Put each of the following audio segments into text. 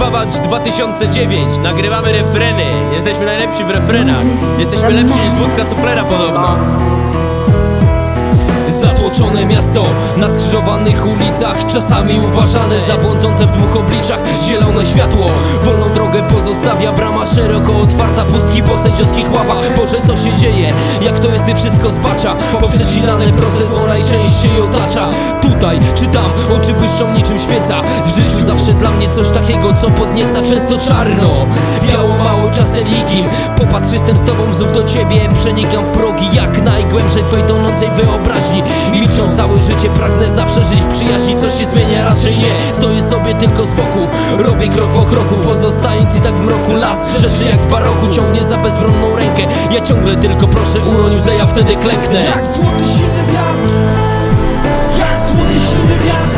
Łódź 2009 Nagrywamy refreny. Jesteśmy najlepsi w refrenach. Jesteśmy lepsi niż budka suflera podobno Zatłoczone miasto na skrzyżowanych ulicach Czasami uważane za błądzące w dwóch obliczach. Zielone światło, wolną drogę pozostawia Brama szeroko otwarta, pustki po sędziowskich ławach. Boże co się dzieje, jak to jest gdy wszystko spacza? Poprzecinane proste zło najczęściej otacza. Tutaj czy tam, oczy błyszczą niczym świeca. W życiu zawsze dla mnie coś takiego co podnieca Często czarno, biało mało czasem nikim Popatrz jestem z tobą znów do ciebie Przenikam w progi jak najgłębszej twojej tonącej wyobraźni. Milczą całe życie, pragnę zawsze żyć w przyjaźni. Coś się zmienia, raczej nie. Stoję sobie tylko z boku. Robię krok po kroku, pozostając i tak w mroku. Las rzeczy jak w baroku ciągnie za bezbronną rękę. Ja ciągle tylko proszę uroń łzę, ja wtedy klęknę. Jak złoty silny wiatr. Jak złoty silny wiatr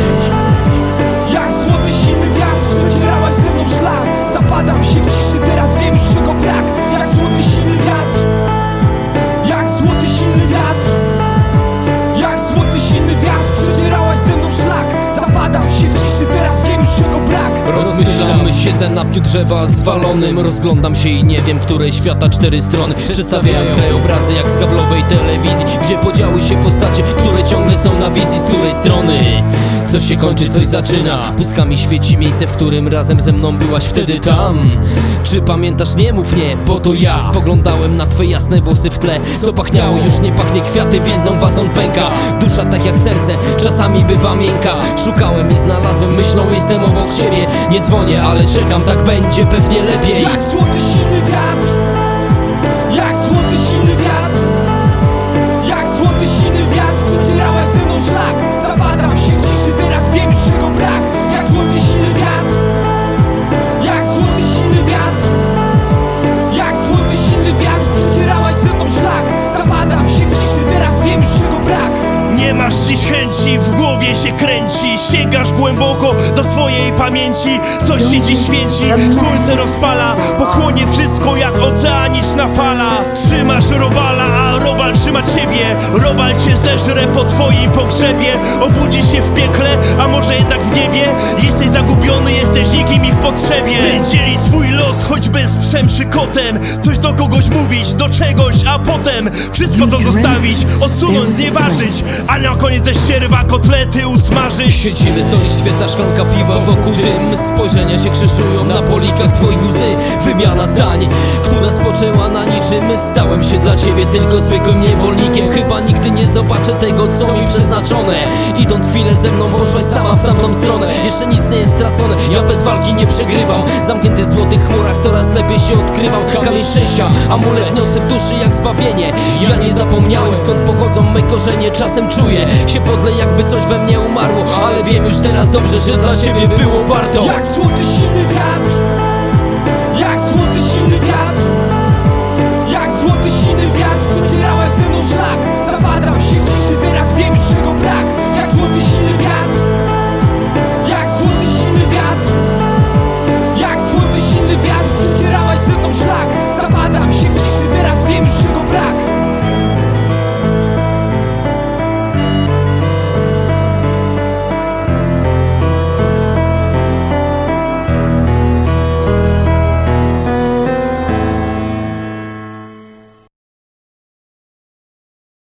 brak Rozmyślam, siedzę na pniu drzewa zwalonym. Rozglądam się i nie wiem, której świata cztery strony Przedstawiają. Krajobrazy jak z kablowej telewizji Gdzie podziały się postacie, które ciągle są na wizji Z której strony coś się kończy, coś zaczyna. Pustkami świeci miejsce, w którym razem ze mną byłaś wtedy tam. Czy pamiętasz? Nie mów nie, bo to ja Spoglądałem na twe jasne włosy w tle. Co pachniało, już nie pachnie kwiaty, w jedną wazon pęka. Dusza tak jak serce, czasami bywa miękka. Szukałem i znalazłem, myślą jestem obok ciebie Nie dzwonię, ale czekam, tak będzie pewnie lepiej. Jak złoty silny wiatr. Jak złoty swojej pamięci. Coś się dziś święci, słońce rozpala Pochłonie wszystko jak oceaniczna fala. Trzymasz robala, a robal trzyma ciebie. Robal cię zeżre po twoim pogrzebie. Obudzi się w piekle, a może jednak w niebie. Jesteś zagubiony, nikim i w potrzebie. Wydzielić swój los, choćby z psem czy kotem. Coś do kogoś mówić, do czegoś, a potem Wszystko to zostawić, odsunąć, znieważyć A na koniec ze ścierwa kotlety usmażyć. Siedzimy, stoi świeca, szklanka piwa wokół dym. Spojrzenia się krzyżują na polikach twoich łzy. Wymiana zdań, która spoczęła na niczym. Stałem się dla ciebie tylko zwykłym niewolnikiem. Chyba nigdy nie zobaczę tego, co mi przeznaczone. Idąc chwilę ze mną, poszłaś sama w tamtą stronę. Jeszcze nic nie jest stracone, ja bez walki nie przegrywam. Zamknięty w złotych chmurach, coraz lepiej się odkrywam Kamień szczęścia, amulet niosę w duszy jak zbawienie. Ja nie zapomniałem skąd pochodzą me korzenie. Czasem czuję się podle jakby coś we mnie umarło. Ale wiem już teraz dobrze, że dla ciebie było warto. Jak złoty Jak